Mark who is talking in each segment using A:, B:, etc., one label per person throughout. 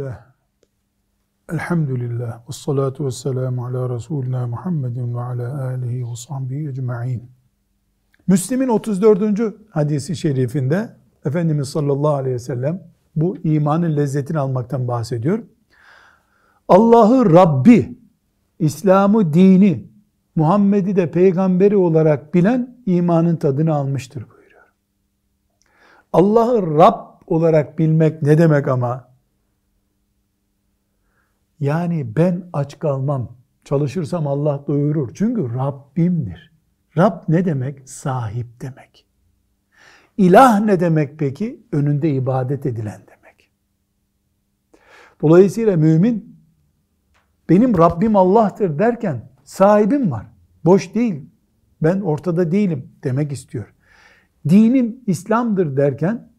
A: Bismillah. Elhamdülillah. Ve salatu ve selamu ala Resulina Muhammedin ve ala alihi ve sahbihi ecma'in. Müslim'in 34. hadisi şerifinde Efendimiz sallallahu aleyhi ve sellem bu imanın lezzetini almaktan bahsediyor. Allah'ı Rabbi, İslam'ı dini, Muhammed'i de peygamberi olarak bilen imanın tadını almıştır buyuruyor. Allah'ı Rab olarak bilmek ne demek ama? Yani ben aç kalmam. Çalışırsam Allah doyurur. Çünkü Rabbimdir. Rab ne demek? Sahip demek. İlah ne demek peki? Önünde ibadet edilen demek. Dolayısıyla mümin benim Rabbim Allah'tır derken sahibim var. Boş değil. Ben ortada değilim demek istiyor. Dinim İslam'dır derken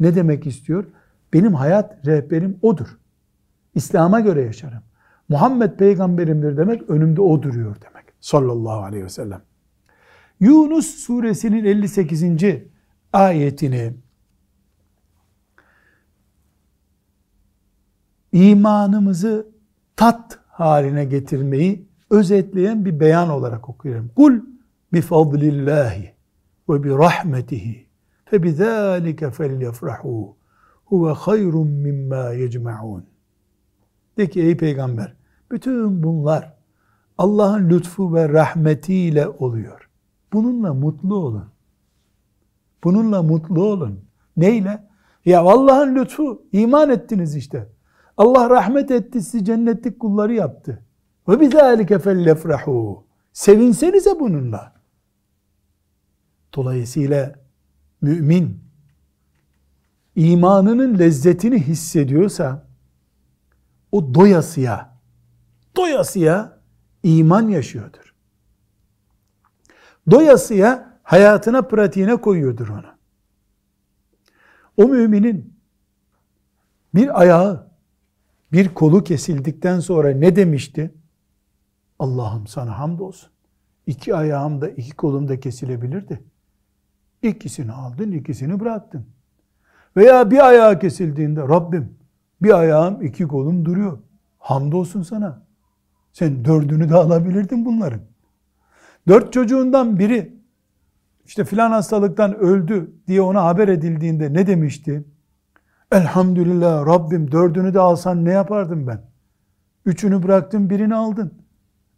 A: ne demek istiyor? Benim hayat rehberim odur. İslam'a göre yaşarım. Muhammed peygamberimdir demek önümde o duruyor demek. Sallallahu aleyhi ve sellem. Yunus suresinin 58. ayetini imanımızı tat haline getirmeyi özetleyen bir beyan olarak okuyorum. Kul bi fadlillahi ve bi rahmetihi fe bi zalika felyefrahu huve hayrun mimma yecmaun. De ki ey peygamber bütün bunlar Allah'ın lütfu ve rahmetiyle oluyor. Bununla mutlu olun. Bununla mutlu olun. Neyle? Ya Allah'ın lütfu iman ettiniz işte. Allah rahmet etti sizi cennetlik kulları yaptı. Ve bizalike fellefrahu. Sevinsenize bununla. Dolayısıyla mümin imanının lezzetini hissediyorsa o doyasıya doyasıya iman yaşıyordur. Doyasıya hayatına pratiğine koyuyordur onu. O müminin bir ayağı, bir kolu kesildikten sonra ne demişti? Allah'ım sana hamdolsun. İki ayağım da iki kolum da kesilebilirdi. İkisini aldın, ikisini bıraktın. Veya bir ayağı kesildiğinde Rabbim bir ayağım, iki kolum duruyor. Hamdolsun sana. Sen dördünü de alabilirdin bunların. Dört çocuğundan biri işte filan hastalıktan öldü diye ona haber edildiğinde ne demişti? Elhamdülillah Rabbim dördünü de alsan ne yapardım ben? Üçünü bıraktın birini aldın.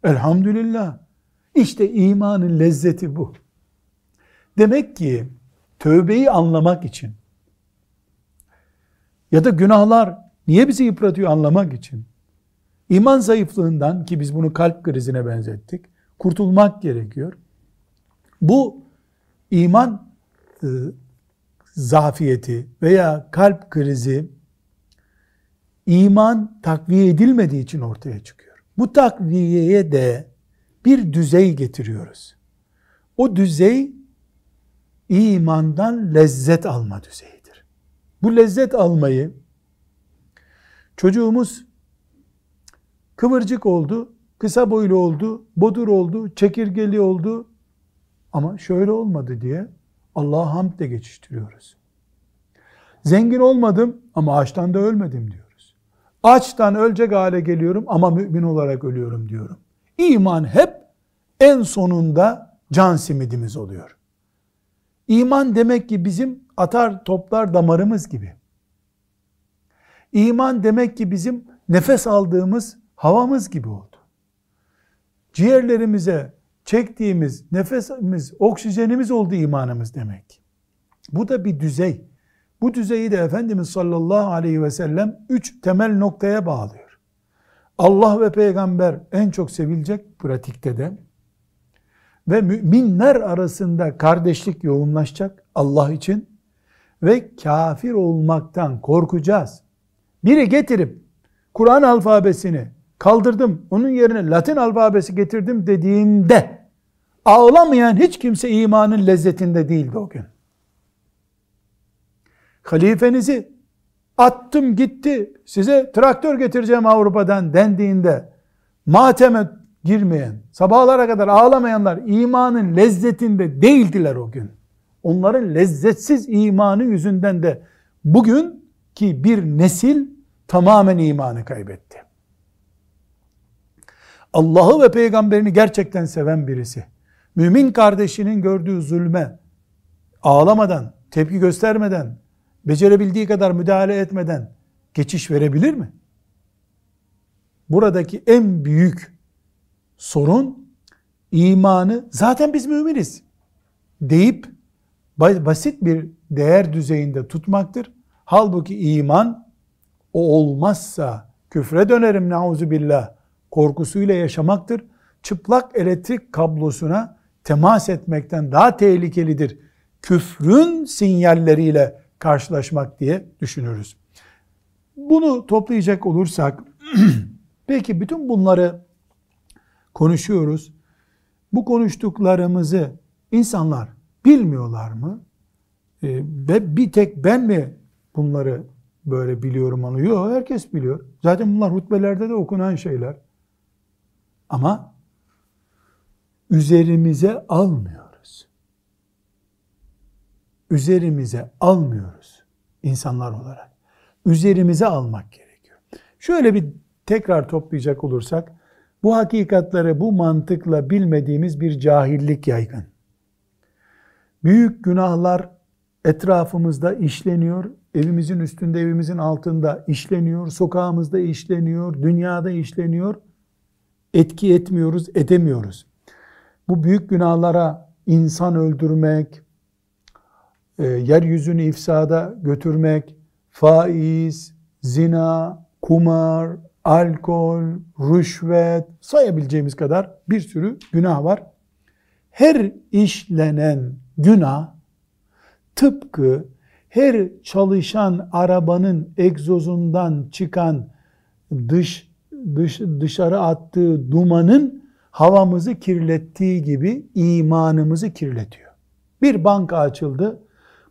A: Elhamdülillah. İşte imanın lezzeti bu. Demek ki tövbeyi anlamak için ya da günahlar niye bizi yıpratıyor anlamak için iman zayıflığından ki biz bunu kalp krizine benzettik kurtulmak gerekiyor. Bu iman e, zafiyeti veya kalp krizi iman takviye edilmediği için ortaya çıkıyor. Bu takviyeye de bir düzey getiriyoruz. O düzey imandan lezzet alma düzeyidir. Bu lezzet almayı çocuğumuz kıvırcık oldu, kısa boylu oldu, bodur oldu, çekirgeli oldu ama şöyle olmadı diye Allah'a hamd de geçiştiriyoruz. Zengin olmadım ama açtan da ölmedim diyoruz. Açtan ölecek hale geliyorum ama mümin olarak ölüyorum diyorum. İman hep en sonunda can simidimiz oluyor. İman demek ki bizim atar toplar damarımız gibi. İman demek ki bizim nefes aldığımız havamız gibi oldu. Ciğerlerimize çektiğimiz nefesimiz, oksijenimiz oldu imanımız demek. Bu da bir düzey. Bu düzeyi de Efendimiz sallallahu aleyhi ve sellem üç temel noktaya bağlıyor. Allah ve peygamber en çok sevilecek pratikte de ve müminler arasında kardeşlik yoğunlaşacak Allah için ve kafir olmaktan korkacağız. Biri getirip Kur'an alfabesini kaldırdım, onun yerine Latin alfabesi getirdim dediğinde ağlamayan hiç kimse imanın lezzetinde değildi o gün. Halifenizi attım gitti, size traktör getireceğim Avrupa'dan dendiğinde mateme girmeyen, sabahlara kadar ağlamayanlar imanın lezzetinde değildiler o gün. Onların lezzetsiz imanı yüzünden de bugün ki bir nesil tamamen imanı kaybetti. Allah'ı ve peygamberini gerçekten seven birisi, mümin kardeşinin gördüğü zulme ağlamadan, tepki göstermeden, becerebildiği kadar müdahale etmeden geçiş verebilir mi? Buradaki en büyük sorun imanı zaten biz müminiz deyip basit bir değer düzeyinde tutmaktır. Halbuki iman o olmazsa küfre dönerim nauzu billah korkusuyla yaşamaktır. Çıplak elektrik kablosuna temas etmekten daha tehlikelidir. Küfrün sinyalleriyle karşılaşmak diye düşünürüz. Bunu toplayacak olursak peki bütün bunları konuşuyoruz. Bu konuştuklarımızı insanlar bilmiyorlar mı? Ee, ve bir tek ben mi bunları böyle biliyorum onu? Yok herkes biliyor. Zaten bunlar hutbelerde de okunan şeyler. Ama üzerimize almıyoruz. Üzerimize almıyoruz insanlar olarak. Üzerimize almak gerekiyor. Şöyle bir tekrar toplayacak olursak, bu hakikatleri bu mantıkla bilmediğimiz bir cahillik yaygın. Büyük günahlar etrafımızda işleniyor, evimizin üstünde, evimizin altında işleniyor, sokağımızda işleniyor, dünyada işleniyor etki etmiyoruz, edemiyoruz. Bu büyük günahlara insan öldürmek, e, yeryüzünü ifsada götürmek, faiz, zina, kumar, alkol, rüşvet sayabileceğimiz kadar bir sürü günah var. Her işlenen günah tıpkı her çalışan arabanın egzozundan çıkan dış dış, dışarı attığı dumanın havamızı kirlettiği gibi imanımızı kirletiyor. Bir banka açıldı.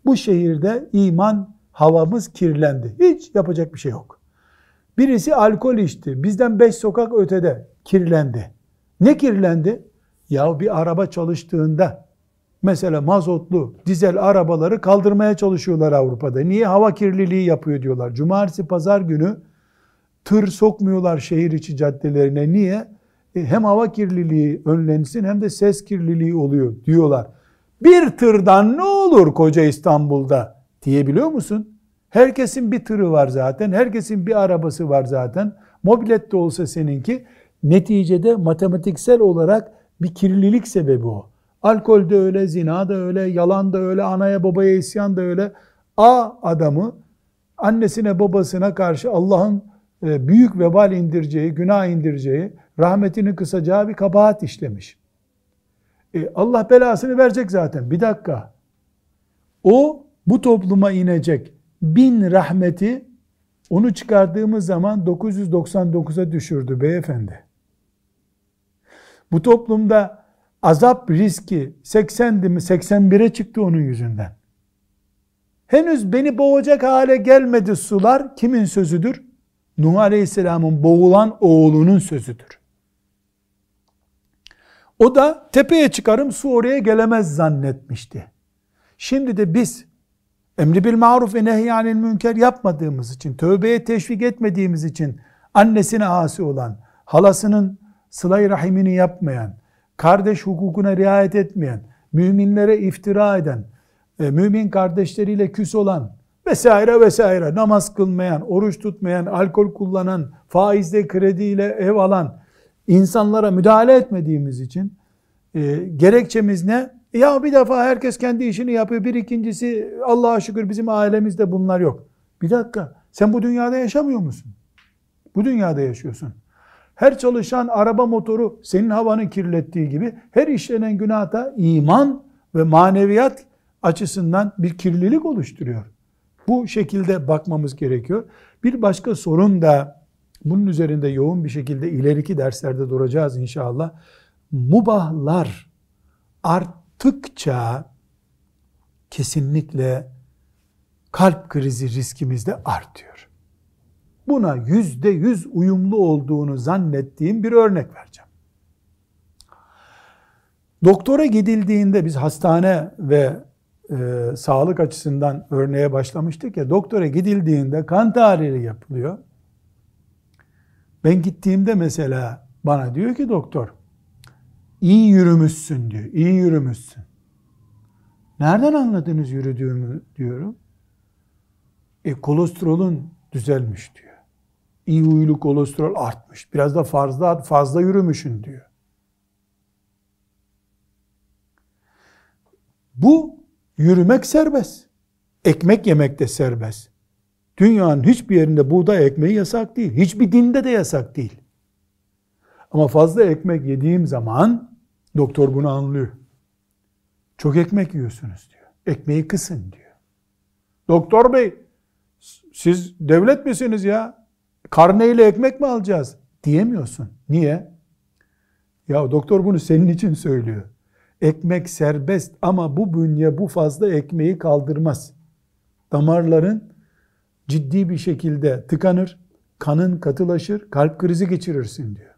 A: Bu şehirde iman havamız kirlendi. Hiç yapacak bir şey yok. Birisi alkol içti. Bizden beş sokak ötede kirlendi. Ne kirlendi? Ya bir araba çalıştığında mesela mazotlu dizel arabaları kaldırmaya çalışıyorlar Avrupa'da. Niye? Hava kirliliği yapıyor diyorlar. Cumartesi pazar günü tır sokmuyorlar şehir içi caddelerine. Niye? E, hem hava kirliliği önlensin hem de ses kirliliği oluyor diyorlar. Bir tırdan ne olur koca İstanbul'da diyebiliyor musun? Herkesin bir tırı var zaten. Herkesin bir arabası var zaten. Mobilet de olsa seninki. Neticede matematiksel olarak bir kirlilik sebebi o. Alkol de öyle, zina da öyle, yalan da öyle, anaya babaya isyan da öyle. A adamı annesine babasına karşı Allah'ın e, büyük vebal indireceği, günah indireceği, rahmetini kısacağı bir kabahat işlemiş. E, Allah belasını verecek zaten. Bir dakika. O bu topluma inecek bin rahmeti onu çıkardığımız zaman 999'a düşürdü beyefendi. Bu toplumda azap riski 80'di mi 81'e çıktı onun yüzünden. Henüz beni boğacak hale gelmedi sular kimin sözüdür? Nuh Aleyhisselam'ın boğulan oğlunun sözüdür. O da tepeye çıkarım su oraya gelemez zannetmişti. Şimdi de biz emri bil maruf ve nehyanil münker yapmadığımız için, tövbeye teşvik etmediğimiz için annesine asi olan, halasının sıla rahimini yapmayan, kardeş hukukuna riayet etmeyen, müminlere iftira eden, e, mümin kardeşleriyle küs olan, vesaire vesaire namaz kılmayan, oruç tutmayan, alkol kullanan, faizde krediyle ev alan insanlara müdahale etmediğimiz için e, gerekçemiz ne? Ya bir defa herkes kendi işini yapıyor. Bir ikincisi Allah'a şükür bizim ailemizde bunlar yok. Bir dakika sen bu dünyada yaşamıyor musun? Bu dünyada yaşıyorsun. Her çalışan araba motoru senin havanı kirlettiği gibi her işlenen günahta iman ve maneviyat açısından bir kirlilik oluşturuyor. Bu şekilde bakmamız gerekiyor. Bir başka sorun da bunun üzerinde yoğun bir şekilde ileriki derslerde duracağız inşallah. Mubahlar arttıkça kesinlikle kalp krizi riskimiz de artıyor. Buna yüzde yüz uyumlu olduğunu zannettiğim bir örnek vereceğim. Doktora gidildiğinde biz hastane ve e, sağlık açısından örneğe başlamıştık ya doktora gidildiğinde kan tahlili yapılıyor. Ben gittiğimde mesela bana diyor ki doktor, iyi yürümüşsün diyor, iyi yürümüşsün. Nereden anladınız yürüdüğümü diyorum. E kolesterolün düzelmiş diyor. İyi huylu kolesterol artmış. Biraz da fazla fazla yürümüşün diyor. Bu yürümek serbest. Ekmek yemek de serbest. Dünyanın hiçbir yerinde buğday ekmeği yasak değil. Hiçbir dinde de yasak değil. Ama fazla ekmek yediğim zaman doktor bunu anlıyor. Çok ekmek yiyorsunuz diyor. Ekmeği kısın diyor. Doktor bey siz devlet misiniz ya? Karneyle ekmek mi alacağız? Diyemiyorsun. Niye? Ya doktor bunu senin için söylüyor. Ekmek serbest ama bu bünye bu fazla ekmeği kaldırmaz. Damarların ciddi bir şekilde tıkanır, kanın katılaşır, kalp krizi geçirirsin diyor.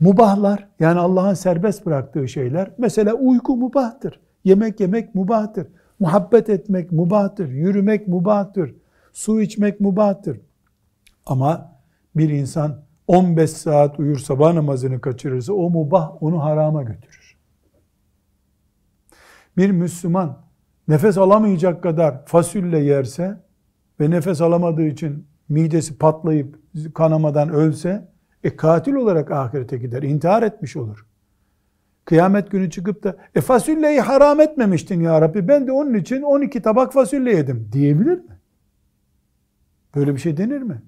A: Mubahlar yani Allah'ın serbest bıraktığı şeyler mesela uyku mubahtır. Yemek yemek mubahtır. Muhabbet etmek mubahtır. Yürümek mubahtır. Su içmek mubahtır. Ama bir insan 15 saat uyur sabah namazını kaçırırsa o mubah onu harama götürür. Bir Müslüman nefes alamayacak kadar fasulye yerse ve nefes alamadığı için midesi patlayıp kanamadan ölse e katil olarak ahirete gider. intihar etmiş olur. Kıyamet günü çıkıp da e fasulyeyi haram etmemiştin ya Rabbi ben de onun için 12 tabak fasulye yedim diyebilir mi? Böyle bir şey denir mi?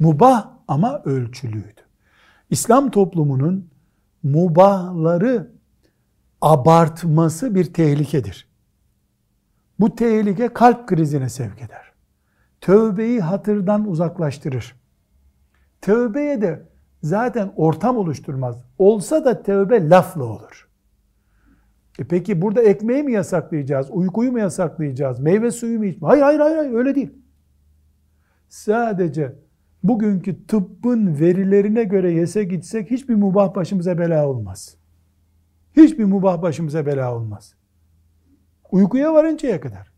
A: Mubah ama ölçülüydü. İslam toplumunun mubahları abartması bir tehlikedir. Bu tehlike kalp krizine sevk eder. Tövbeyi hatırdan uzaklaştırır. Tövbeye de zaten ortam oluşturmaz. Olsa da tövbe lafla olur. E peki burada ekmeği mi yasaklayacağız? Uykuyu mu yasaklayacağız? Meyve suyu mu içme? Hayır hayır hayır öyle değil. Sadece bugünkü tıbbın verilerine göre yese gitsek hiçbir mubah başımıza bela olmaz. Hiçbir mubah başımıza bela olmaz. Uykuya varıncaya kadar.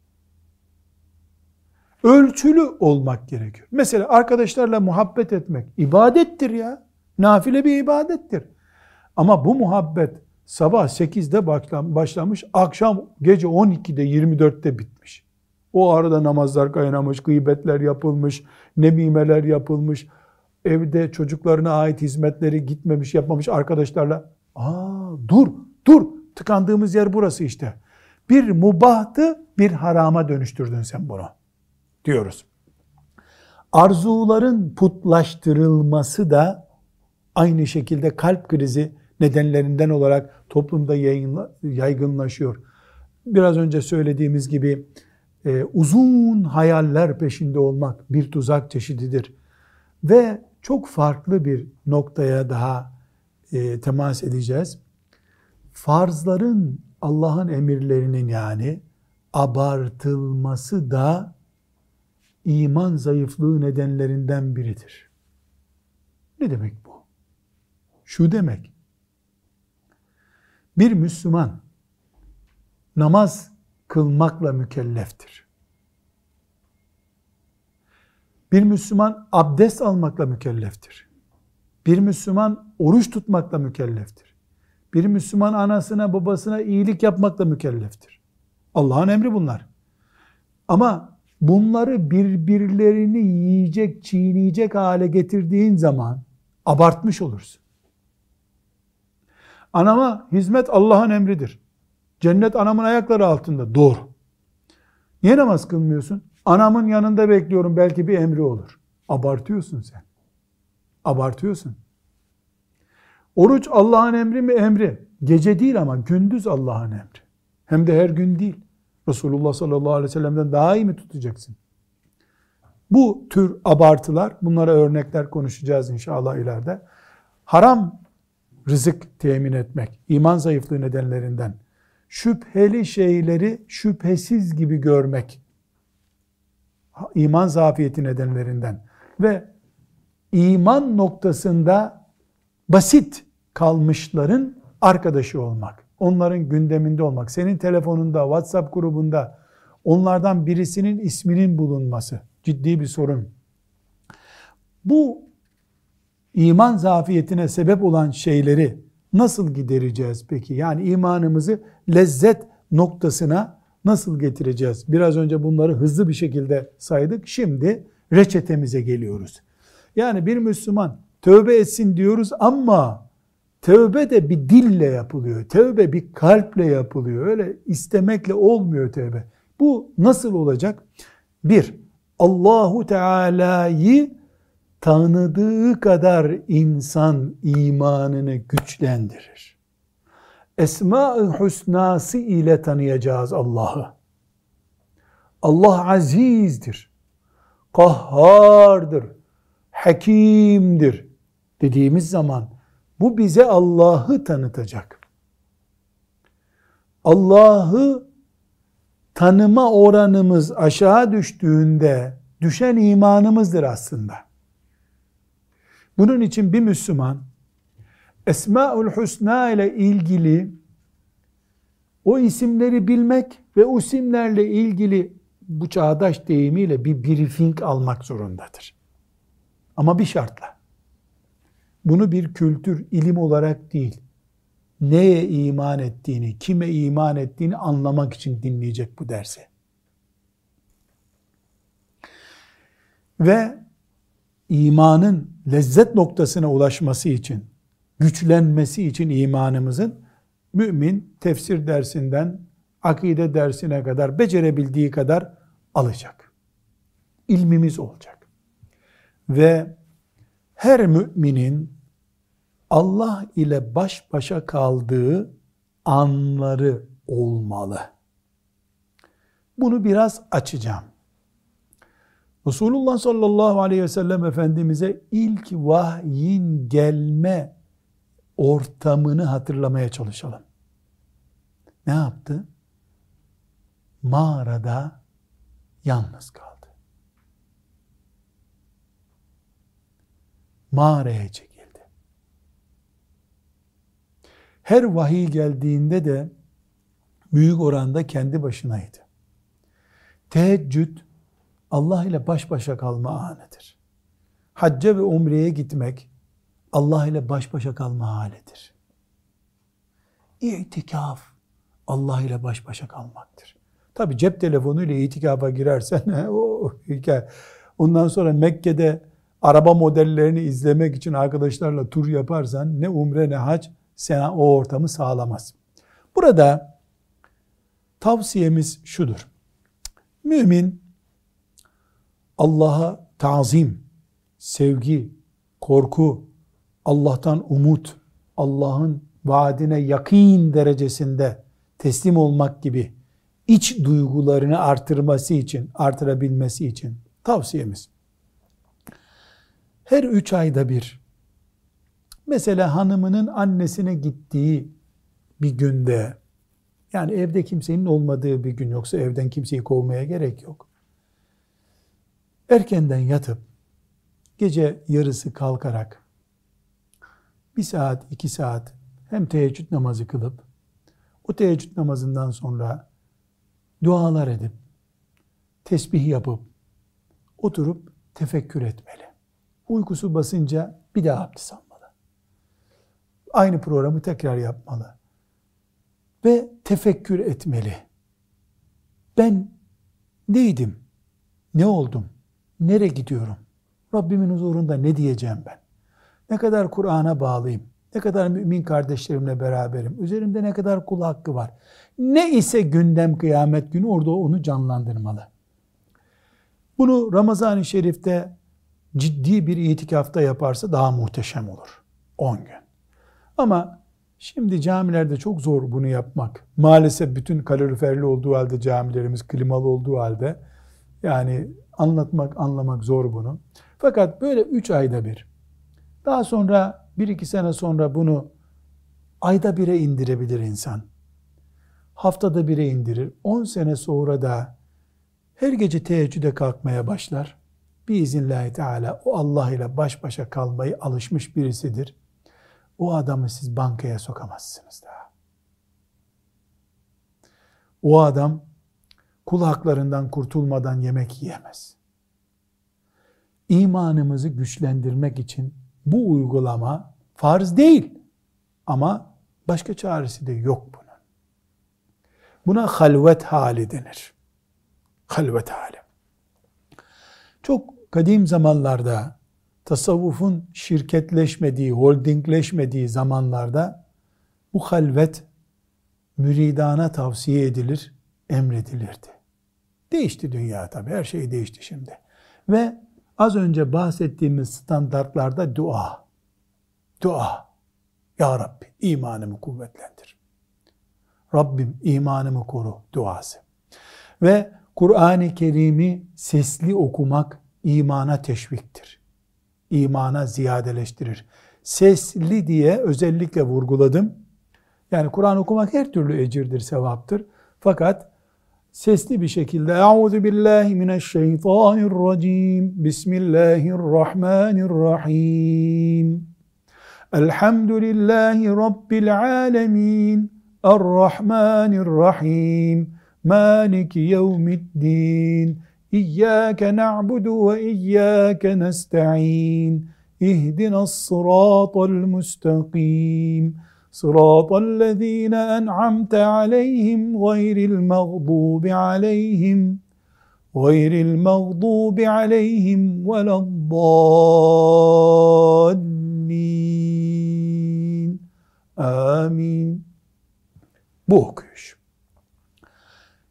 A: Ölçülü olmak gerekiyor. Mesela arkadaşlarla muhabbet etmek ibadettir ya. Nafile bir ibadettir. Ama bu muhabbet sabah 8'de başlamış, akşam gece 12'de 24'te bitmiş. O arada namazlar kaynamış, gıybetler yapılmış, nemimeler yapılmış, evde çocuklarına ait hizmetleri gitmemiş, yapmamış arkadaşlarla. Aa dur, dur, tıkandığımız yer burası işte. Bir mubahtı bir harama dönüştürdün sen bunu diyoruz. Arzuların putlaştırılması da aynı şekilde kalp krizi nedenlerinden olarak toplumda yaygınlaşıyor. Biraz önce söylediğimiz gibi e, uzun hayaller peşinde olmak bir tuzak çeşididir. Ve çok farklı bir noktaya daha e, temas edeceğiz. Farzların Allah'ın emirlerinin yani abartılması da iman zayıflığı nedenlerinden biridir. Ne demek bu? Şu demek. Bir Müslüman namaz kılmakla mükelleftir. Bir Müslüman abdest almakla mükelleftir. Bir Müslüman oruç tutmakla mükelleftir. Bir Müslüman anasına babasına iyilik yapmakla mükelleftir. Allah'ın emri bunlar. Ama bunları birbirlerini yiyecek, çiğneyecek hale getirdiğin zaman abartmış olursun. Anama hizmet Allah'ın emridir. Cennet anamın ayakları altında. Doğru. Niye namaz kılmıyorsun? Anamın yanında bekliyorum belki bir emri olur. Abartıyorsun sen. Abartıyorsun. Oruç Allah'ın emri mi? Emri. Gece değil ama gündüz Allah'ın emri. Hem de her gün değil. Resulullah sallallahu aleyhi ve sellem'den daha iyi mi tutacaksın? Bu tür abartılar, bunlara örnekler konuşacağız inşallah ileride. Haram rızık temin etmek, iman zayıflığı nedenlerinden, şüpheli şeyleri şüphesiz gibi görmek, iman zafiyeti nedenlerinden. Ve iman noktasında basit kalmışların arkadaşı olmak, onların gündeminde olmak, senin telefonunda, WhatsApp grubunda onlardan birisinin isminin bulunması. Ciddi bir sorun. Bu iman zafiyetine sebep olan şeyleri nasıl gidereceğiz peki? Yani imanımızı lezzet noktasına nasıl getireceğiz? Biraz önce bunları hızlı bir şekilde saydık. Şimdi reçetemize geliyoruz. Yani bir Müslüman tövbe etsin diyoruz ama tövbe de bir dille yapılıyor. Tövbe bir kalple yapılıyor. Öyle istemekle olmuyor tövbe. Bu nasıl olacak? Bir, Allahu Teala'yı tanıdığı kadar insan imanını güçlendirir. Esma-ı Hüsnası ile tanıyacağız Allah'ı. Allah azizdir, kahhardır, hakimdir dediğimiz zaman bu bize Allah'ı tanıtacak. Allah'ı tanıma oranımız aşağı düştüğünde düşen imanımızdır aslında. Bunun için bir Müslüman Esmaül Hüsna ile ilgili o isimleri bilmek ve o isimlerle ilgili bu çağdaş deyimiyle bir briefing almak zorundadır. Ama bir şartla. Bunu bir kültür, ilim olarak değil, neye iman ettiğini, kime iman ettiğini anlamak için dinleyecek bu dersi. Ve imanın lezzet noktasına ulaşması için, güçlenmesi için imanımızın mümin tefsir dersinden akide dersine kadar becerebildiği kadar alacak. İlmimiz olacak. Ve her müminin Allah ile baş başa kaldığı anları olmalı. Bunu biraz açacağım. Resulullah sallallahu aleyhi ve sellem Efendimiz'e ilk vahyin gelme ortamını hatırlamaya çalışalım. Ne yaptı? Mağarada yalnız kaldı. Mağaraya çekildi. Her vahiy geldiğinde de büyük oranda kendi başınaydı. Teheccüd Allah ile baş başa kalma anıdır. Hacca ve umreye gitmek Allah ile baş başa kalma halidir. İtikaf Allah ile baş başa kalmaktır. Tabi cep telefonuyla itikafa girersen o hikaye. Ondan sonra Mekke'de araba modellerini izlemek için arkadaşlarla tur yaparsan ne umre ne hac sana o ortamı sağlamaz. Burada tavsiyemiz şudur. Mümin Allah'a tazim, sevgi, korku, Allah'tan umut, Allah'ın vaadine yakın derecesinde teslim olmak gibi iç duygularını artırması için, artırabilmesi için tavsiyemiz. Her üç ayda bir, mesela hanımının annesine gittiği bir günde, yani evde kimsenin olmadığı bir gün yoksa evden kimseyi kovmaya gerek yok. Erkenden yatıp, gece yarısı kalkarak, bir saat, iki saat hem teheccüd namazı kılıp, o teheccüd namazından sonra dualar edip, tesbih yapıp, oturup tefekkür etmeli. Uykusu basınca bir daha abdest almalı. Aynı programı tekrar yapmalı. Ve tefekkür etmeli. Ben neydim? Ne oldum? Nereye gidiyorum? Rabbimin huzurunda ne diyeceğim ben? Ne kadar Kur'an'a bağlıyım? Ne kadar mümin kardeşlerimle beraberim? Üzerimde ne kadar kul hakkı var? Ne ise gündem kıyamet günü orada onu canlandırmalı. Bunu Ramazan-ı Şerif'te ciddi bir itikafta yaparsa daha muhteşem olur. 10 gün. Ama şimdi camilerde çok zor bunu yapmak. Maalesef bütün kaloriferli olduğu halde camilerimiz klimalı olduğu halde yani anlatmak, anlamak zor bunu. Fakat böyle 3 ayda bir daha sonra bir iki sene sonra bunu ayda bire indirebilir insan. Haftada bire indirir. On sene sonra da her gece teheccüde kalkmaya başlar. Biiznillahü Teala o Allah ile baş başa kalmayı alışmış birisidir. O adamı siz bankaya sokamazsınız daha. O adam kul haklarından kurtulmadan yemek yiyemez. imanımızı güçlendirmek için bu uygulama farz değil. Ama başka çaresi de yok bunun. Buna halvet hali denir. Halvet hali. Çok kadim zamanlarda tasavvufun şirketleşmediği, holdingleşmediği zamanlarda bu halvet müridana tavsiye edilir, emredilirdi. Değişti dünya tabi, her şey değişti şimdi. Ve az önce bahsettiğimiz standartlarda dua. Dua. Ya Rabbi imanımı kuvvetlendir. Rabbim imanımı koru duası. Ve Kur'an-ı Kerim'i sesli okumak imana teşviktir. İmana ziyadeleştirir. Sesli diye özellikle vurguladım. Yani Kur'an okumak her türlü ecirdir, sevaptır. Fakat sesli bir şekilde Euzu billahi mineşşeytanirracim. Bismillahirrahmanirrahim. Elhamdülillahi rabbil alamin. Errahmanirrahim. Maliki yevmiddin. İyyâke na'budu ve iyyâke nesta'in. İhdina sıratal müstakim. صراط الذين أنعمت عليهم غير المغضوب عليهم غير المغضوب عليهم ولا الضالين Amin. Bu okuyuş.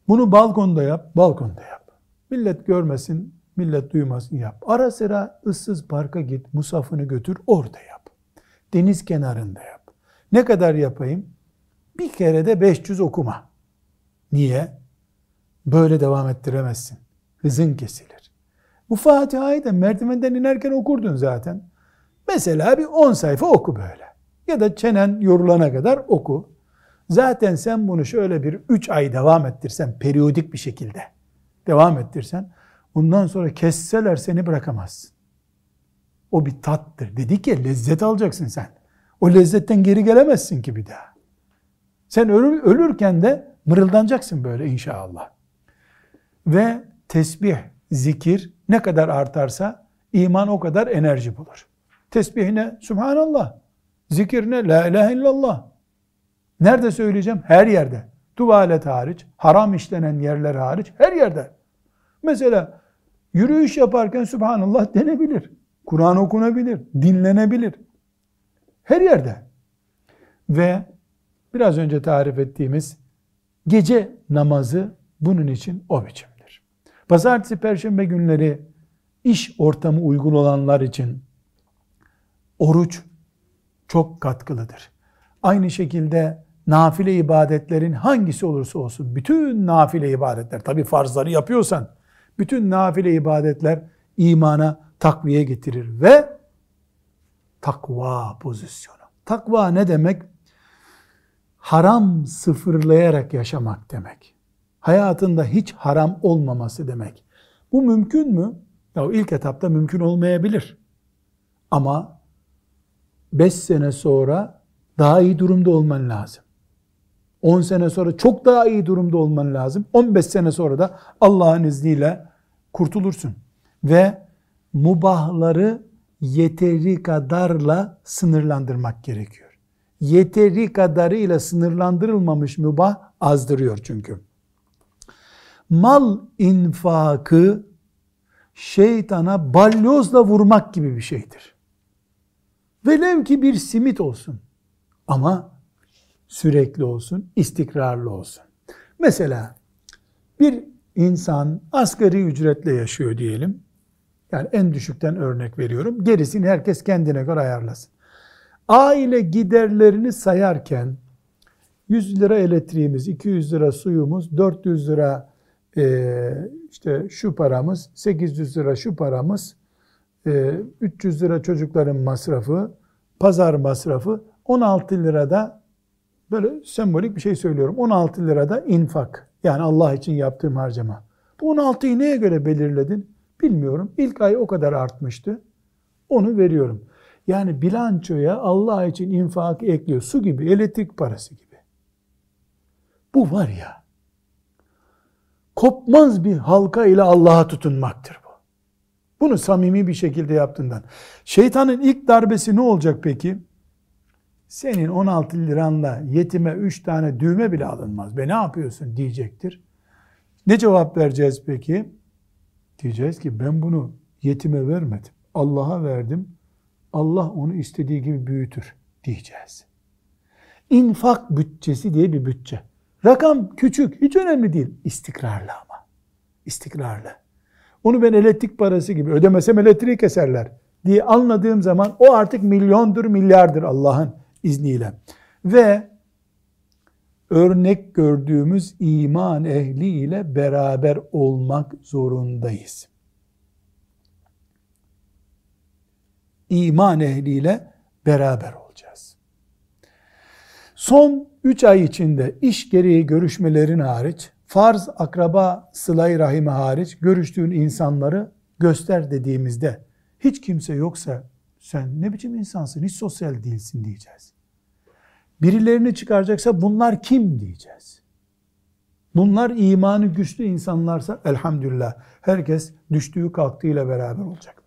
A: Bunu balkonda yap, balkonda yap. Millet görmesin, millet duymasın yap. Ara sıra ıssız parka git, musafını götür, orada yap. Deniz kenarında yap. Ne kadar yapayım? Bir kere de 500 okuma. Niye? Böyle devam ettiremezsin. Hızın kesilir. Bu Fatiha'yı da merdivenden inerken okurdun zaten. Mesela bir 10 sayfa oku böyle. Ya da çenen yorulana kadar oku. Zaten sen bunu şöyle bir 3 ay devam ettirsen, periyodik bir şekilde devam ettirsen, ondan sonra kesseler seni bırakamazsın. O bir tattır. Dedik ya lezzet alacaksın sen. O lezzetten geri gelemezsin ki bir daha. Sen ölür, ölürken de mırıldanacaksın böyle inşallah. Ve tesbih, zikir ne kadar artarsa iman o kadar enerji bulur. Tesbih ne? Subhanallah. Zikir ne? La ilahe illallah. Nerede söyleyeceğim? Her yerde. Tuvalet hariç, haram işlenen yerler hariç, her yerde. Mesela yürüyüş yaparken Subhanallah denebilir. Kur'an okunabilir, dinlenebilir. Her yerde. Ve biraz önce tarif ettiğimiz gece namazı bunun için o biçimdir. Pazartesi, perşembe günleri iş ortamı uygun olanlar için oruç çok katkılıdır. Aynı şekilde nafile ibadetlerin hangisi olursa olsun, bütün nafile ibadetler, tabi farzları yapıyorsan, bütün nafile ibadetler imana takviye getirir ve takva pozisyonu. Takva ne demek? Haram sıfırlayarak yaşamak demek. Hayatında hiç haram olmaması demek. Bu mümkün mü? Ya ilk etapta mümkün olmayabilir. Ama 5 sene sonra daha iyi durumda olman lazım. 10 sene sonra çok daha iyi durumda olman lazım. 15 sene sonra da Allah'ın izniyle kurtulursun. Ve mubahları yeteri kadarla sınırlandırmak gerekiyor. Yeteri kadarıyla sınırlandırılmamış mübah azdırıyor çünkü. Mal infakı şeytana balyozla vurmak gibi bir şeydir. Velev ki bir simit olsun. Ama sürekli olsun, istikrarlı olsun. Mesela bir insan asgari ücretle yaşıyor diyelim. Yani en düşükten örnek veriyorum. Gerisini herkes kendine göre ayarlasın. Aile giderlerini sayarken 100 lira elektriğimiz, 200 lira suyumuz, 400 lira e, işte şu paramız, 800 lira şu paramız, e, 300 lira çocukların masrafı, pazar masrafı, 16 lirada böyle sembolik bir şey söylüyorum. 16 lirada infak. Yani Allah için yaptığım harcama. Bu 16'yı neye göre belirledin? Bilmiyorum. İlk ay o kadar artmıştı. Onu veriyorum. Yani bilançoya Allah için infak ekliyor. Su gibi, elektrik parası gibi. Bu var ya, kopmaz bir halka ile Allah'a tutunmaktır bu. Bunu samimi bir şekilde yaptığından. Şeytanın ilk darbesi ne olacak peki? Senin 16 liranla yetime 3 tane düğme bile alınmaz. Be ne yapıyorsun diyecektir. Ne cevap vereceğiz peki? Diyeceğiz ki ben bunu yetime vermedim. Allah'a verdim. Allah onu istediği gibi büyütür diyeceğiz. İnfak bütçesi diye bir bütçe. Rakam küçük, hiç önemli değil. İstikrarlı ama. İstikrarlı. Onu ben elektrik parası gibi ödemesem elektriği keserler diye anladığım zaman o artık milyondur, milyardır Allah'ın izniyle. Ve örnek gördüğümüz iman ehliyle beraber olmak zorundayız. İman ehliyle beraber olacağız. Son 3 ay içinde iş gereği görüşmelerin hariç, farz akraba sılay rahimi hariç görüştüğün insanları göster dediğimizde hiç kimse yoksa sen ne biçim insansın, hiç sosyal değilsin diyeceğiz. Birilerini çıkaracaksa bunlar kim diyeceğiz. Bunlar imanı güçlü insanlarsa elhamdülillah herkes düştüğü kalktığıyla beraber olacak.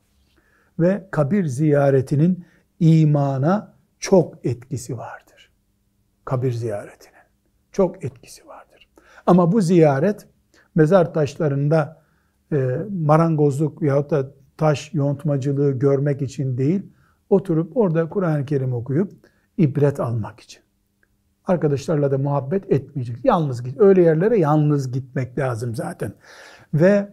A: Ve kabir ziyaretinin imana çok etkisi vardır. Kabir ziyaretinin çok etkisi vardır. Ama bu ziyaret mezar taşlarında e, marangozluk yahut da taş yontmacılığı görmek için değil, oturup orada Kur'an-ı Kerim okuyup ibret almak için. Arkadaşlarla da muhabbet etmeyecek. Yalnız git. Öyle yerlere yalnız gitmek lazım zaten. Ve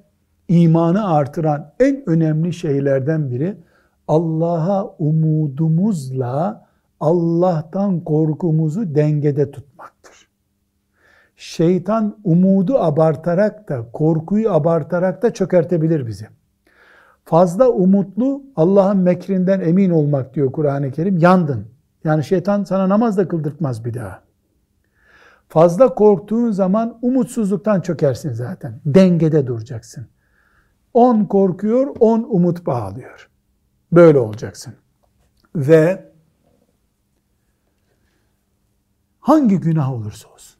A: imanı artıran en önemli şeylerden biri Allah'a umudumuzla Allah'tan korkumuzu dengede tutmaktır. Şeytan umudu abartarak da korkuyu abartarak da çökertebilir bizi. Fazla umutlu Allah'ın mekrinden emin olmak diyor Kur'an-ı Kerim. Yandın. Yani şeytan sana namaz da kıldırtmaz bir daha. Fazla korktuğun zaman umutsuzluktan çökersin zaten. Dengede duracaksın. 10 korkuyor, 10 umut bağlıyor. Böyle olacaksın. Ve hangi günah olursa olsun,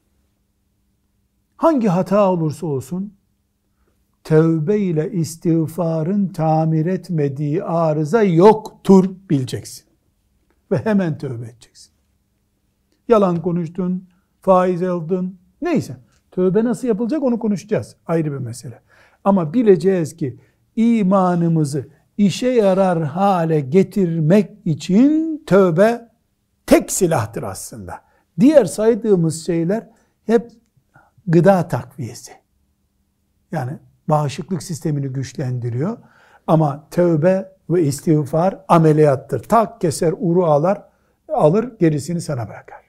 A: hangi hata olursa olsun, tevbe ile istiğfarın tamir etmediği arıza yoktur bileceksin. Ve hemen tövbe edeceksin. Yalan konuştun, faiz aldın, neyse. Tövbe nasıl yapılacak onu konuşacağız. Ayrı bir mesele. Ama bileceğiz ki imanımızı işe yarar hale getirmek için tövbe tek silahtır aslında. Diğer saydığımız şeyler hep gıda takviyesi. Yani bağışıklık sistemini güçlendiriyor. Ama tövbe ve istiğfar ameliyattır. Tak keser, uru alar, alır gerisini sana bırakar.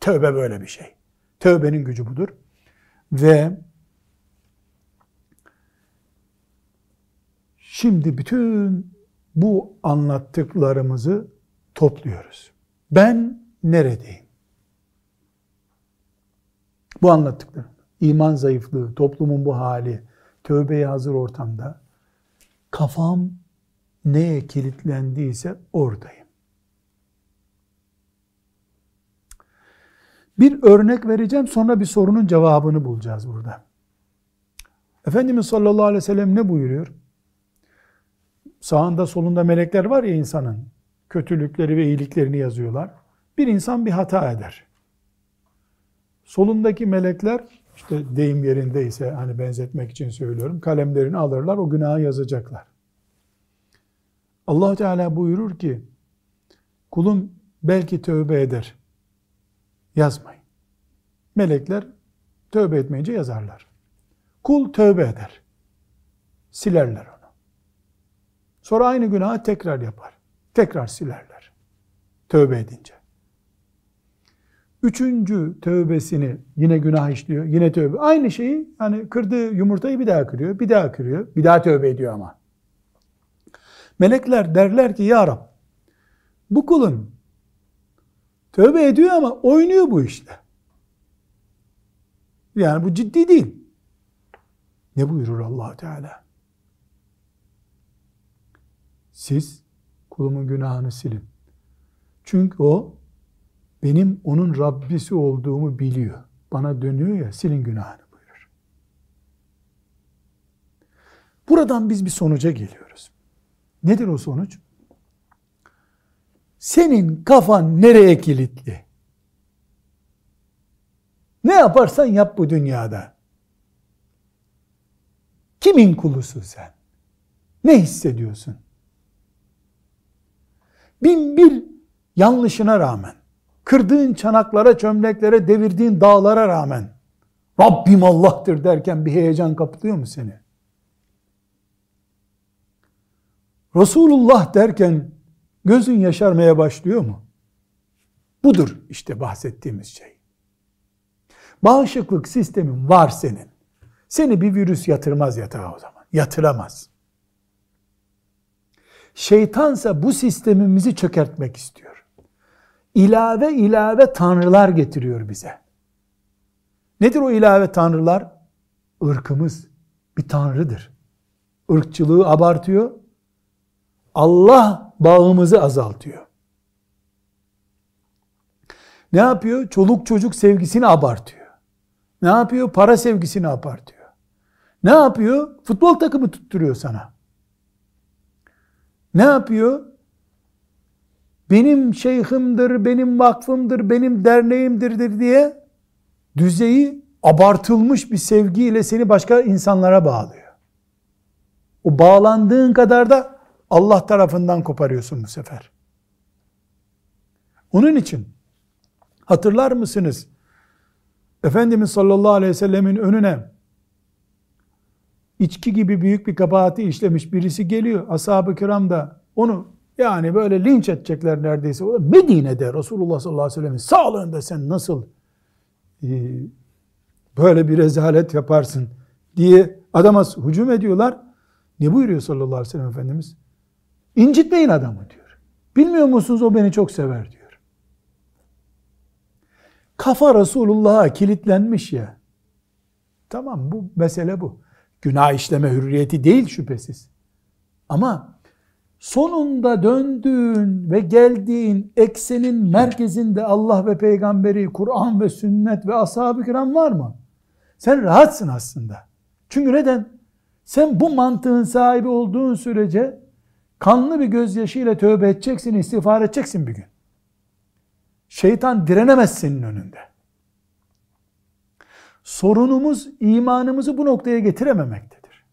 A: Tövbe böyle bir şey. Tövbenin gücü budur. Ve şimdi bütün bu anlattıklarımızı topluyoruz. Ben neredeyim? Bu anlattıklarım. İman zayıflığı, toplumun bu hali, tövbeye hazır ortamda kafam neye kilitlendiyse oradayım. Bir örnek vereceğim sonra bir sorunun cevabını bulacağız burada. Efendimiz sallallahu aleyhi ve sellem ne buyuruyor? Sağında solunda melekler var ya insanın. Kötülükleri ve iyiliklerini yazıyorlar. Bir insan bir hata eder. Solundaki melekler işte deyim yerindeyse hani benzetmek için söylüyorum. Kalemlerini alırlar o günahı yazacaklar. Allah Teala buyurur ki kulum belki tövbe eder. Yazmayın. Melekler tövbe etmeyince yazarlar. Kul tövbe eder. Silerler onu. Sonra aynı günahı tekrar yapar. Tekrar silerler. Tövbe edince. Üçüncü tövbesini yine günah işliyor, yine tövbe. Aynı şeyi hani kırdığı yumurtayı bir daha kırıyor, bir daha kırıyor, bir daha tövbe ediyor ama. Melekler derler ki ya Rab bu kulun tövbe ediyor ama oynuyor bu işte. Yani bu ciddi değil. Ne buyurur allah Teala? Siz kulumun günahını silin. Çünkü o benim onun Rabbisi olduğumu biliyor. Bana dönüyor ya silin günahını buyurur. Buradan biz bir sonuca geliyoruz. Nedir o sonuç? Senin kafan nereye kilitli? Ne yaparsan yap bu dünyada. Kimin kulusun sen? Ne hissediyorsun? Bin bir yanlışına rağmen, kırdığın çanaklara, çömleklere, devirdiğin dağlara rağmen, Rabbim Allah'tır derken bir heyecan kapıtıyor mu seni? Resulullah derken gözün yaşarmaya başlıyor mu? Budur işte bahsettiğimiz şey. Bağışıklık sistemin var senin. Seni bir virüs yatırmaz yatağa o zaman. Yatıramaz. Şeytansa bu sistemimizi çökertmek istiyor. İlave ilave tanrılar getiriyor bize. Nedir o ilave tanrılar? Irkımız bir tanrıdır. Irkçılığı abartıyor. Allah bağımızı azaltıyor. Ne yapıyor? Çoluk çocuk sevgisini abartıyor. Ne yapıyor? Para sevgisini abartıyor. Ne yapıyor? Futbol takımı tutturuyor sana. Ne yapıyor? Benim şeyhimdir, benim vakfımdır, benim derneğimdir diye düzeyi abartılmış bir sevgiyle seni başka insanlara bağlıyor. O bağlandığın kadar da Allah tarafından koparıyorsun bu sefer. Onun için hatırlar mısınız? Efendimiz sallallahu aleyhi ve sellemin önüne içki gibi büyük bir kabahati işlemiş birisi geliyor. Ashab-ı kiram da onu yani böyle linç edecekler neredeyse. Medine'de Resulullah sallallahu aleyhi ve sellemin sağlığında sen nasıl e, böyle bir rezalet yaparsın diye adama hücum ediyorlar. Ne buyuruyor sallallahu aleyhi ve sellem Efendimiz? İncitmeyin adamı diyor. Bilmiyor musunuz o beni çok sever diyor. Kafa Resulullah'a kilitlenmiş ya. Tamam bu mesele bu. Günah işleme hürriyeti değil şüphesiz. Ama sonunda döndüğün ve geldiğin eksenin merkezinde Allah ve peygamberi, Kur'an ve sünnet ve ashab-ı kiram var mı? Sen rahatsın aslında. Çünkü neden? Sen bu mantığın sahibi olduğun sürece kanlı bir gözyaşıyla tövbe edeceksin, istiğfar edeceksin bir gün. Şeytan direnemez senin önünde. Sorunumuz imanımızı bu noktaya getirememektedir.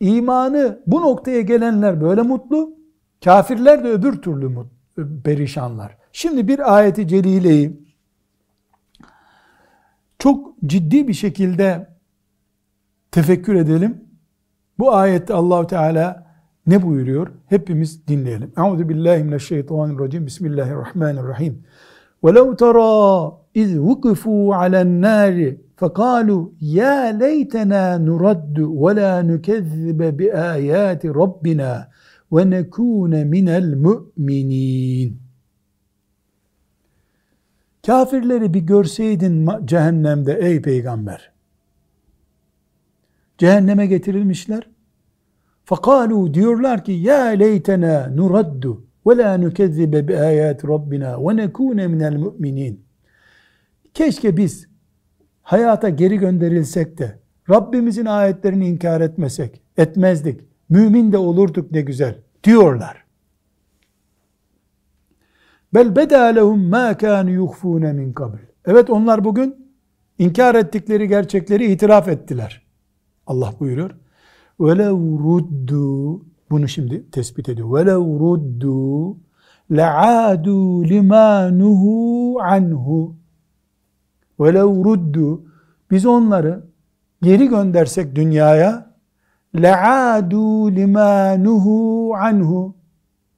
A: İmanı bu noktaya gelenler böyle mutlu, kafirler de öbür türlü mutlu, perişanlar. Şimdi bir ayeti celileyi çok ciddi bir şekilde tefekkür edelim. Bu ayette Allahu Teala ne buyuruyor? Hepimiz dinleyelim. Euzu billahi mineşşeytanirracim. Bismillahirrahmanirrahim. Ve lev tara iz vukifu alen nari fekalu ya leytena nuraddu ve la nukezzibe bi ayati rabbina ve nekune minel mu'minin. Kafirleri bir görseydin cehennemde ey peygamber. Cehenneme getirilmişler Fakalu diyorlar ki ya leytena nuraddu ve la nukezzibe bi ayati rabbina ve nekune minel mu'minin. Keşke biz hayata geri gönderilsek de Rabbimizin ayetlerini inkar etmesek, etmezdik. Mümin de olurduk ne güzel diyorlar. Bel beda lehum ma kanu yuhfun min qabl. Evet onlar bugün inkar ettikleri gerçekleri itiraf ettiler. Allah buyuruyor. وَلَوْ رُدُّوا Bunu şimdi tespit ediyor. وَلَوْ رُدُّوا لَعَادُوا لِمَا نُهُوا عَنْهُ وَلَوْ رُدُّوا Biz onları geri göndersek dünyaya لَعَادُوا لِمَا نُهُوا عَنْهُ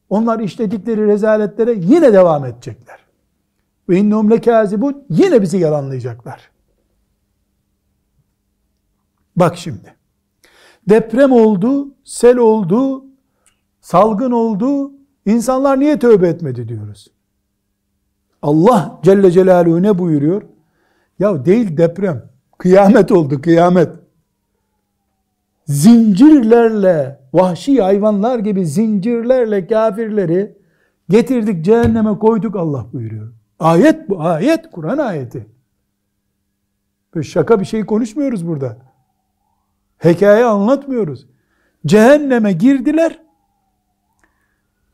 A: Onlar işledikleri rezaletlere yine devam edecekler. Ve innehum lekazibun yine bizi yalanlayacaklar. Bak şimdi. Deprem oldu, sel oldu, salgın oldu. İnsanlar niye tövbe etmedi diyoruz. Allah Celle Celaluhu ne buyuruyor? Ya değil deprem. Kıyamet oldu kıyamet. Zincirlerle, vahşi hayvanlar gibi zincirlerle kafirleri getirdik cehenneme koyduk Allah buyuruyor. Ayet bu ayet Kur'an ayeti. Böyle şaka bir şey konuşmuyoruz burada. Hikaye anlatmıyoruz. Cehenneme girdiler,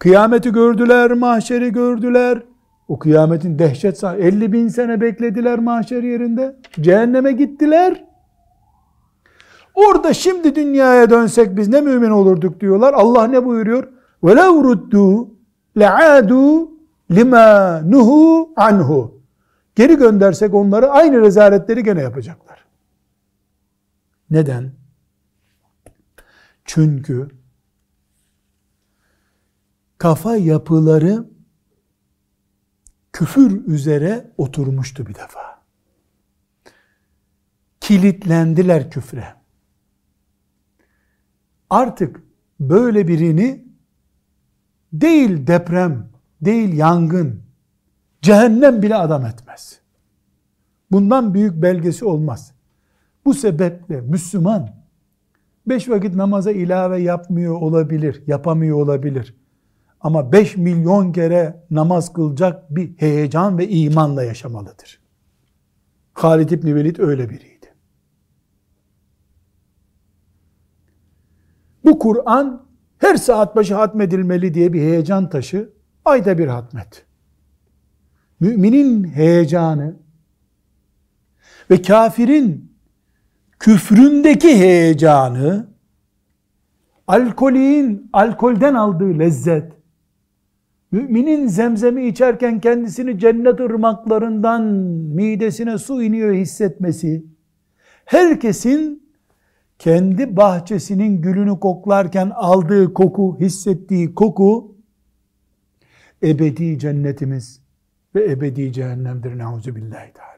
A: Kıyameti gördüler, mahşeri gördüler. O kıyametin dehşet sahibi. 50 bin sene beklediler mahşer yerinde. Cehenneme gittiler. Orada şimdi dünyaya dönsek biz ne mümin olurduk diyorlar. Allah ne buyuruyor? وَلَوْ رُدُّوا لَعَادُوا lima nuhu anhu. Geri göndersek onları aynı rezaletleri gene yapacaklar. Neden? Çünkü kafa yapıları küfür üzere oturmuştu bir defa. Kilitlendiler küfre. Artık böyle birini değil deprem, değil yangın, cehennem bile adam etmez. Bundan büyük belgesi olmaz. Bu sebeple Müslüman beş vakit namaza ilave yapmıyor olabilir, yapamıyor olabilir. Ama 5 milyon kere namaz kılacak bir heyecan ve imanla yaşamalıdır. Halid İbni Velid öyle biriydi. Bu Kur'an her saat başı hatmedilmeli diye bir heyecan taşı, ayda bir hatmet. Müminin heyecanı ve kafirin küfründeki heyecanı, alkolin alkolden aldığı lezzet, Müminin zemzemi içerken kendisini cennet ırmaklarından midesine su iniyor hissetmesi, herkesin kendi bahçesinin gülünü koklarken aldığı koku, hissettiği koku, ebedi cennetimiz ve ebedi cehennemdir. Neuzu billahi teala.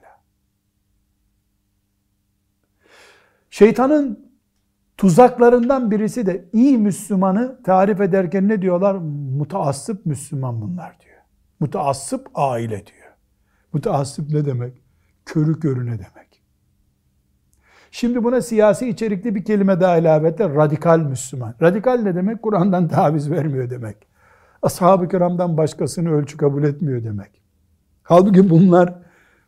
A: Şeytanın Tuzaklarından birisi de iyi Müslümanı tarif ederken ne diyorlar? Mutaassıp Müslüman bunlar diyor. Mutaassıp aile diyor. Mutaassıp ne demek? Körü körüne demek. Şimdi buna siyasi içerikli bir kelime daha ilave etti. Radikal Müslüman. Radikal ne demek? Kur'an'dan taviz vermiyor demek. Ashab-ı kiramdan başkasını ölçü kabul etmiyor demek. Halbuki bunlar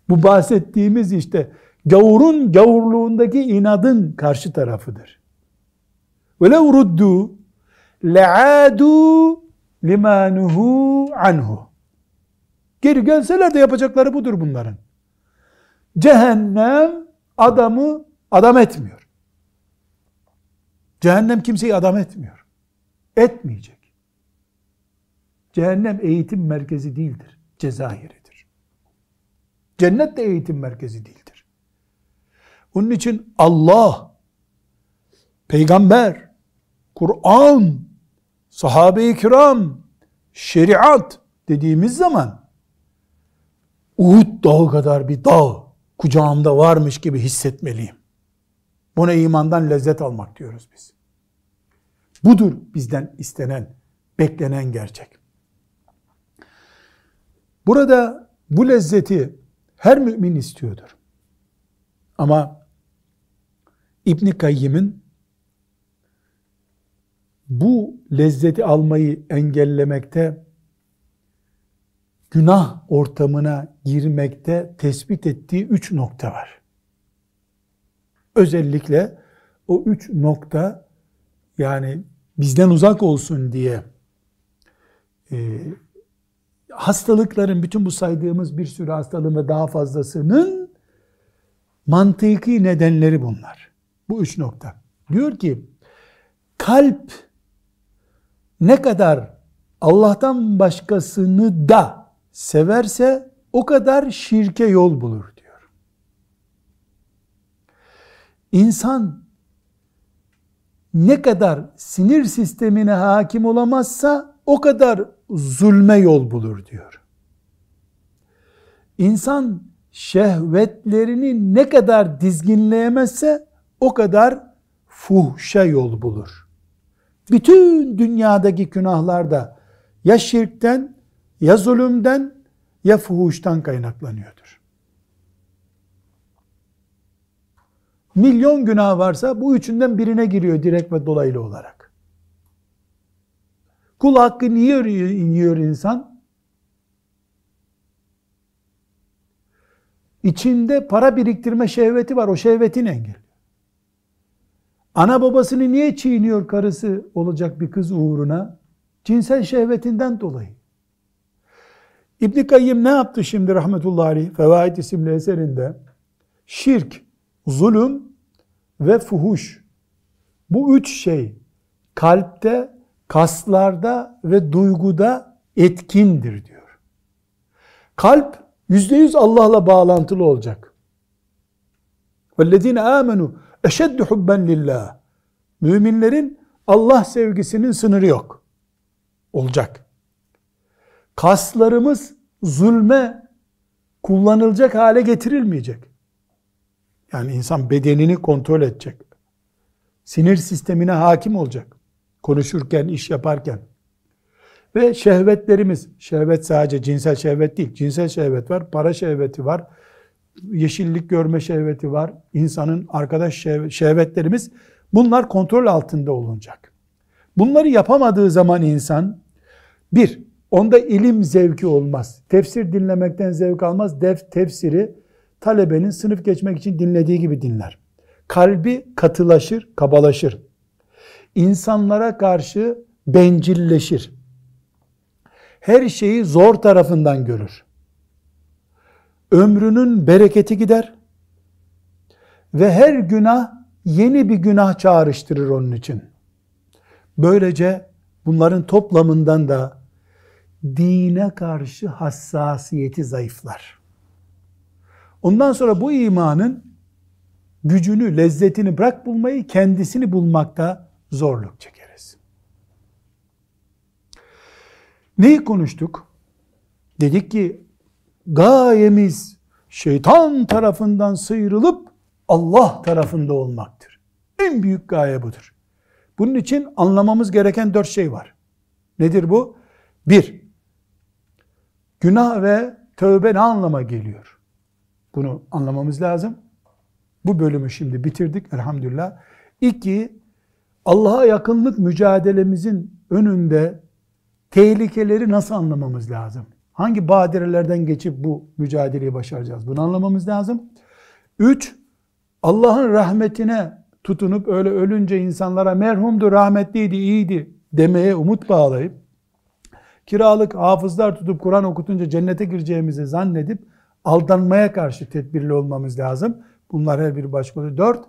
A: bu bahsettiğimiz işte gavurun gavurluğundaki inadın karşı tarafıdır. وَلَوْ رُدُّوا لَعَادُوا لِمَا نُهُوا anhu. Geri gelseler de yapacakları budur bunların. Cehennem adamı adam etmiyor. Cehennem kimseyi adam etmiyor. Etmeyecek. Cehennem eğitim merkezi değildir. Ceza yeridir. Cennet de eğitim merkezi değildir. Onun için Allah, peygamber, Kur'an, sahabe-i kiram, şeriat dediğimiz zaman Uhud dağı kadar bir dağ kucağımda varmış gibi hissetmeliyim. Buna imandan lezzet almak diyoruz biz. Budur bizden istenen, beklenen gerçek. Burada bu lezzeti her mümin istiyordur. Ama İbn Kayyim'in bu lezzeti almayı engellemekte, günah ortamına girmekte tespit ettiği üç nokta var. Özellikle o üç nokta yani bizden uzak olsun diye e, hastalıkların bütün bu saydığımız bir sürü hastalığın ve daha fazlasının mantıki nedenleri bunlar. Bu üç nokta. Diyor ki kalp ne kadar Allah'tan başkasını da severse o kadar şirke yol bulur diyor. İnsan ne kadar sinir sistemine hakim olamazsa o kadar zulme yol bulur diyor. İnsan şehvetlerini ne kadar dizginleyemezse o kadar fuhşa yol bulur. Bütün dünyadaki günahlar da ya şirkten, ya zulümden, ya fuhuştan kaynaklanıyordur. Milyon günah varsa bu üçünden birine giriyor direkt ve dolaylı olarak. Kul hakkı niye yiyor insan? İçinde para biriktirme şehveti var. O şehvetin engel. Ana babasını niye çiğniyor karısı olacak bir kız uğruna? Cinsel şehvetinden dolayı. İbn Kayyim ne yaptı şimdi rahmetullahi aleyh? Fevaid isimli eserinde şirk, zulüm ve fuhuş. Bu üç şey kalpte, kaslarda ve duyguda etkindir diyor. Kalp yüzde yüz Allah'la bağlantılı olacak. وَالَّذ۪ينَ آمَنُوا Eşeddü hubben lillah. Müminlerin Allah sevgisinin sınırı yok. Olacak. Kaslarımız zulme kullanılacak hale getirilmeyecek. Yani insan bedenini kontrol edecek. Sinir sistemine hakim olacak. Konuşurken, iş yaparken. Ve şehvetlerimiz, şehvet sadece cinsel şehvet değil, cinsel şehvet var, para şehveti var, yeşillik görme şehveti var, insanın arkadaş şehvetlerimiz, bunlar kontrol altında olunacak. Bunları yapamadığı zaman insan, bir, onda ilim zevki olmaz. Tefsir dinlemekten zevk almaz. Def, tefsiri talebenin sınıf geçmek için dinlediği gibi dinler. Kalbi katılaşır, kabalaşır. İnsanlara karşı bencilleşir. Her şeyi zor tarafından görür. Ömrünün bereketi gider. Ve her günah yeni bir günah çağrıştırır onun için. Böylece bunların toplamından da dine karşı hassasiyeti zayıflar. Ondan sonra bu imanın gücünü, lezzetini bırak bulmayı, kendisini bulmakta zorluk çekeriz. Neyi konuştuk? Dedik ki gayemiz şeytan tarafından sıyrılıp Allah tarafında olmaktır. En büyük gaye budur. Bunun için anlamamız gereken dört şey var. Nedir bu? Bir, günah ve tövbe ne anlama geliyor? Bunu anlamamız lazım. Bu bölümü şimdi bitirdik elhamdülillah. İki, Allah'a yakınlık mücadelemizin önünde tehlikeleri nasıl anlamamız lazım? Hangi badirelerden geçip bu mücadeleyi başaracağız? Bunu anlamamız lazım. Üç, Allah'ın rahmetine tutunup öyle ölünce insanlara merhumdu, rahmetliydi, iyiydi demeye umut bağlayıp kiralık hafızlar tutup Kur'an okutunca cennete gireceğimizi zannedip aldanmaya karşı tedbirli olmamız lazım. Bunlar her biri başka. Dört,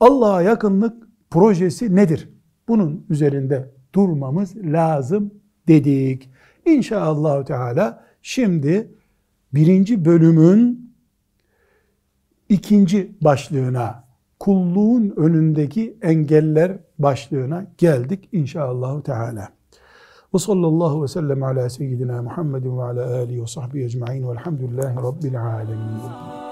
A: Allah'a yakınlık projesi nedir? Bunun üzerinde durmamız lazım dedik. İnşallah Teala şimdi birinci bölümün ikinci başlığına kulluğun önündeki engeller başlığına geldik inşallah Teala. Ve sallallahu ve sellem ala seyyidina Muhammedin ve ala alihi ve sahbihi ecma'in velhamdülillahi rabbil alemin.